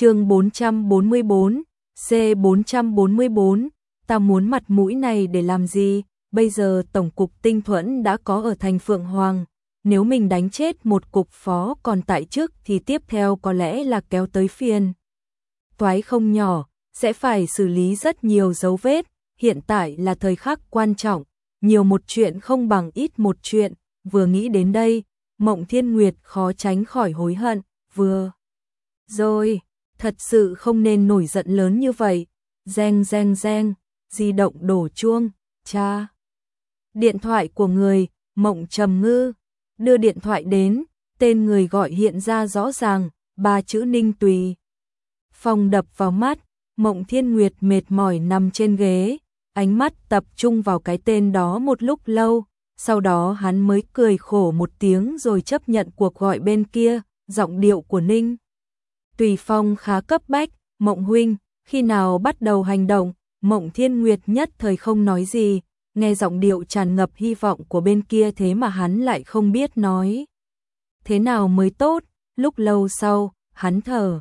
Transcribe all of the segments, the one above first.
chương 444, C444, ta muốn mặt mũi này để làm gì, bây giờ Tổng cục Tinh Thuẫn đã có ở thành Phượng Hoàng, nếu mình đánh chết một cục phó còn tại chức thì tiếp theo có lẽ là kéo tới phiên. Toái không nhỏ, sẽ phải xử lý rất nhiều dấu vết, hiện tại là thời khắc quan trọng, nhiều một chuyện không bằng ít một chuyện, vừa nghĩ đến đây, Mộng Thiên Nguyệt khó tránh khỏi hối hận, vừa. Rồi, thật sự không nên nổi giận lớn như vậy, reng reng reng, di động đổ chuông, cha. Điện thoại của người, Mộng Trầm Ngư, đưa điện thoại đến, tên người gọi hiện ra rõ ràng, ba chữ Ninh Tùy. Phòng đập vào mắt, Mộng Thiên Nguyệt mệt mỏi nằm trên ghế, ánh mắt tập trung vào cái tên đó một lúc lâu, sau đó hắn mới cười khổ một tiếng rồi chấp nhận cuộc gọi bên kia, giọng điệu của Ninh. Tùy Phong khá cấp bách, Mộng huynh, khi nào bắt đầu hành động, Mộng Thiên Nguyệt nhất thời không nói gì, nghe giọng điệu tràn ngập hy vọng của bên kia thế mà hắn lại không biết nói. Thế nào mới tốt, lúc lâu sau, hắn thở,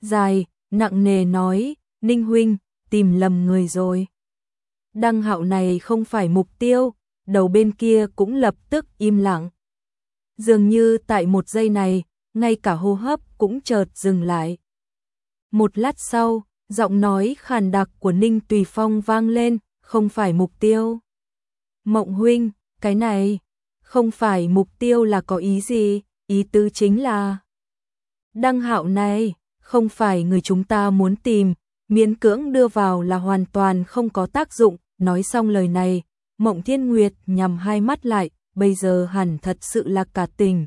dài, nặng nề nói, Ninh huynh, tìm lầm người rồi. Đăng hạo này không phải mục tiêu, đầu bên kia cũng lập tức im lặng. Dường như tại một giây này, ngay cả hô hấp cũng chợt dừng lại. Một lát sau, giọng nói khàn đặc của Ninh Tùy Phong vang lên, không phải mục tiêu. Mộng huynh, cái này, không phải mục tiêu là có ý gì, ý tứ chính là... Đăng hạo này, không phải người chúng ta muốn tìm, miễn cưỡng đưa vào là hoàn toàn không có tác dụng, nói xong lời này, Mộng Thiên Nguyệt nhằm hai mắt lại, bây giờ hẳn thật sự là cả tình.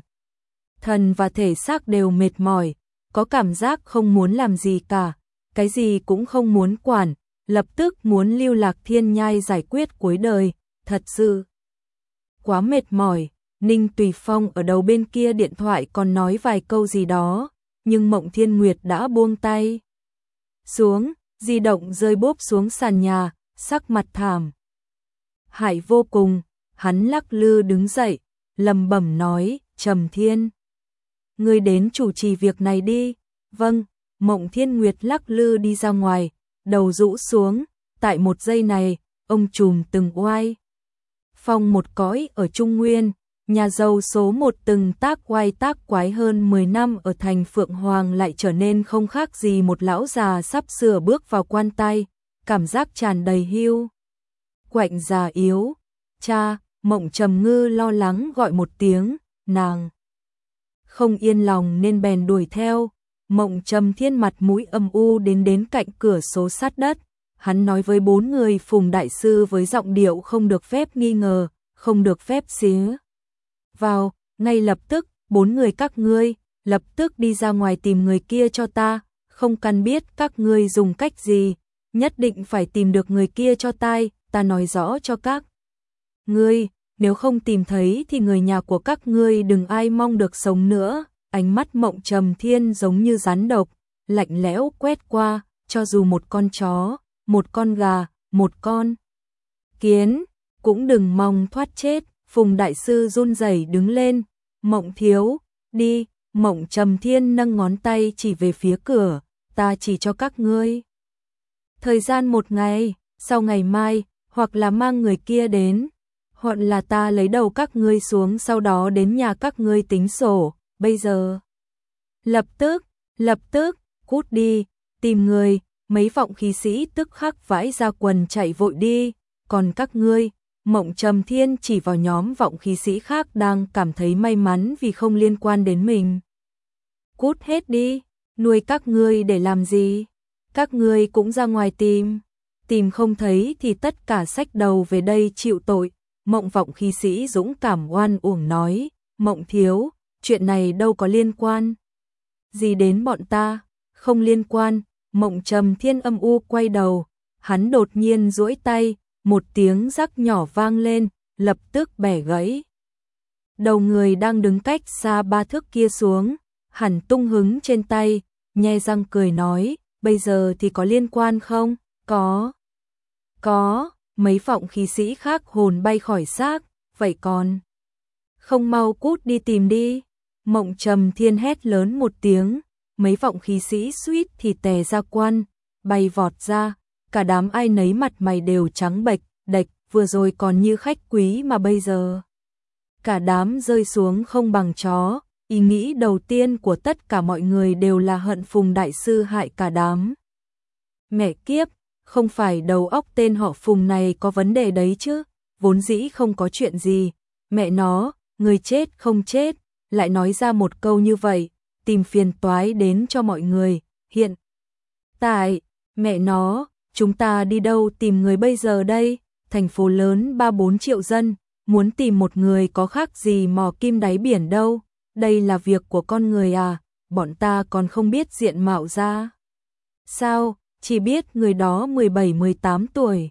Thần và thể xác đều mệt mỏi, có cảm giác không muốn làm gì cả, cái gì cũng không muốn quản, lập tức muốn lưu lạc thiên nhai giải quyết cuối đời, thật sự. Quá mệt mỏi, Ninh Tùy Phong ở đầu bên kia điện thoại còn nói vài câu gì đó, nhưng Mộng Thiên Nguyệt đã buông tay. Xuống, di động rơi bốp xuống sàn nhà, sắc mặt thảm. Hải vô cùng, hắn lắc lư đứng dậy, lầm bẩm nói, Trầm Thiên. Ngươi đến chủ trì việc này đi. Vâng, Mộng Thiên Nguyệt lắc lư đi ra ngoài, đầu rũ xuống, tại một giây này, ông trùm từng oai. Phong một cõi ở Trung Nguyên, nhà giàu số một từng tác quay tác quái hơn 10 năm ở thành Phượng Hoàng lại trở nên không khác gì một lão già sắp sửa bước vào quan tay, cảm giác tràn đầy hưu. Quạnh già yếu, cha, mộng trầm ngư lo lắng gọi một tiếng, nàng. Không yên lòng nên bèn đuổi theo, mộng trầm thiên mặt mũi âm u đến đến cạnh cửa số sát đất. Hắn nói với bốn người phùng đại sư với giọng điệu không được phép nghi ngờ, không được phép xía. Vào, ngay lập tức, bốn người các ngươi, lập tức đi ra ngoài tìm người kia cho ta, không cần biết các ngươi dùng cách gì, nhất định phải tìm được người kia cho tai, ta nói rõ cho các ngươi, nếu không tìm thấy thì người nhà của các ngươi đừng ai mong được sống nữa. Ánh mắt mộng trầm thiên giống như rắn độc, lạnh lẽo quét qua, cho dù một con chó, một con gà, một con kiến, cũng đừng mong thoát chết. Phùng đại sư run rẩy đứng lên, mộng thiếu, đi, mộng trầm thiên nâng ngón tay chỉ về phía cửa, ta chỉ cho các ngươi. Thời gian một ngày, sau ngày mai, hoặc là mang người kia đến, hoặc là ta lấy đầu các ngươi xuống sau đó đến nhà các ngươi tính sổ, bây giờ. Lập tức, lập tức, cút đi, tìm người, mấy vọng khí sĩ tức khắc vãi ra quần chạy vội đi, còn các ngươi, Mộng Trầm Thiên chỉ vào nhóm vọng khí sĩ khác đang cảm thấy may mắn vì không liên quan đến mình. Cút hết đi, nuôi các ngươi để làm gì? Các ngươi cũng ra ngoài tìm, tìm không thấy thì tất cả sách đầu về đây chịu tội. Mộng vọng khí sĩ dũng cảm oan uổng nói, Mộng thiếu, chuyện này đâu có liên quan. Gì đến bọn ta, không liên quan, Mộng Trầm Thiên âm u quay đầu, hắn đột nhiên duỗi tay, một tiếng rắc nhỏ vang lên, lập tức bẻ gãy. Đầu người đang đứng cách xa ba thước kia xuống, hẳn tung hứng trên tay, nhe răng cười nói, bây giờ thì có liên quan không? Có. Có, mấy vọng khí sĩ khác hồn bay khỏi xác, vậy còn. Không mau cút đi tìm đi. Mộng trầm thiên hét lớn một tiếng, mấy vọng khí sĩ suýt thì tè ra quan, bay vọt ra, cả đám ai nấy mặt mày đều trắng bệch, đệch, vừa rồi còn như khách quý mà bây giờ. Cả đám rơi xuống không bằng chó, ý nghĩ đầu tiên của tất cả mọi người đều là hận Phùng Đại Sư hại cả đám. Mẹ kiếp, không phải đầu óc tên họ Phùng này có vấn đề đấy chứ, vốn dĩ không có chuyện gì, mẹ nó, người chết không chết, lại nói ra một câu như vậy, tìm phiền toái đến cho mọi người, hiện. Tại, mẹ nó, chúng ta đi đâu tìm người bây giờ đây, thành phố lớn 3-4 triệu dân, muốn tìm một người có khác gì mò kim đáy biển đâu, đây là việc của con người à, bọn ta còn không biết diện mạo ra. Sao, chỉ biết người đó 17-18 tuổi,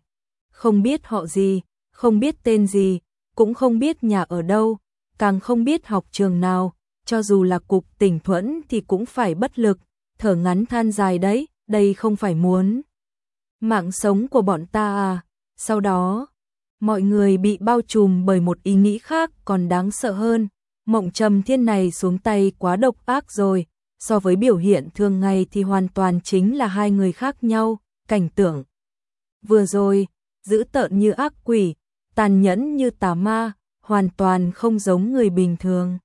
không biết họ gì, không biết tên gì, cũng không biết nhà ở đâu, càng không biết học trường nào, cho dù là cục tỉnh thuẫn thì cũng phải bất lực, thở ngắn than dài đấy, đây không phải muốn. Mạng sống của bọn ta à, sau đó, mọi người bị bao trùm bởi một ý nghĩ khác còn đáng sợ hơn, mộng trầm thiên này xuống tay quá độc ác rồi, so với biểu hiện thường ngày thì hoàn toàn chính là hai người khác nhau, cảnh tượng. Vừa rồi, giữ tợn như ác quỷ, tàn nhẫn như tà ma, hoàn toàn không giống người bình thường.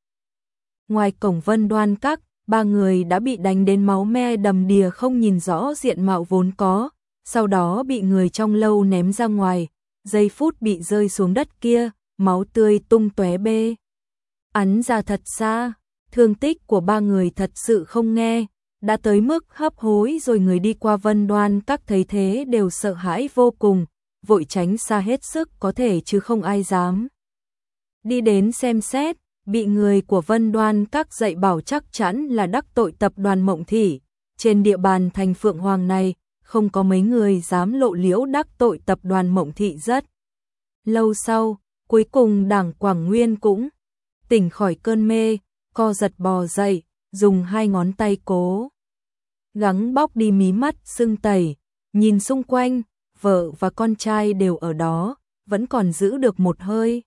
Ngoài cổng vân đoan các, ba người đã bị đánh đến máu me đầm đìa không nhìn rõ diện mạo vốn có, sau đó bị người trong lâu ném ra ngoài, giây phút bị rơi xuống đất kia, máu tươi tung tóe bê. Ắn ra thật xa, thương tích của ba người thật sự không nghe, đã tới mức hấp hối rồi người đi qua vân đoan các thấy thế đều sợ hãi vô cùng, vội tránh xa hết sức có thể chứ không ai dám. Đi đến xem xét, bị người của vân đoan các dạy bảo chắc chắn là đắc tội tập đoàn Mộng Thị. Trên địa bàn thành Phượng Hoàng này, không có mấy người dám lộ liễu đắc tội tập đoàn Mộng Thị rất. Lâu sau, cuối cùng đảng Quảng Nguyên cũng tỉnh khỏi cơn mê, co giật bò dậy, dùng hai ngón tay cố. Gắng bóc đi mí mắt sưng tẩy, nhìn xung quanh, vợ và con trai đều ở đó, vẫn còn giữ được một hơi.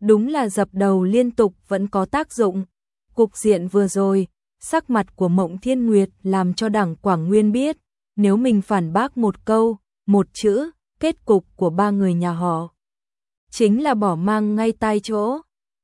Đúng là dập đầu liên tục vẫn có tác dụng. Cục diện vừa rồi, sắc mặt của Mộng Thiên Nguyệt làm cho đảng Quảng Nguyên biết, nếu mình phản bác một câu, một chữ, kết cục của ba người nhà họ chính là bỏ mang ngay tay chỗ.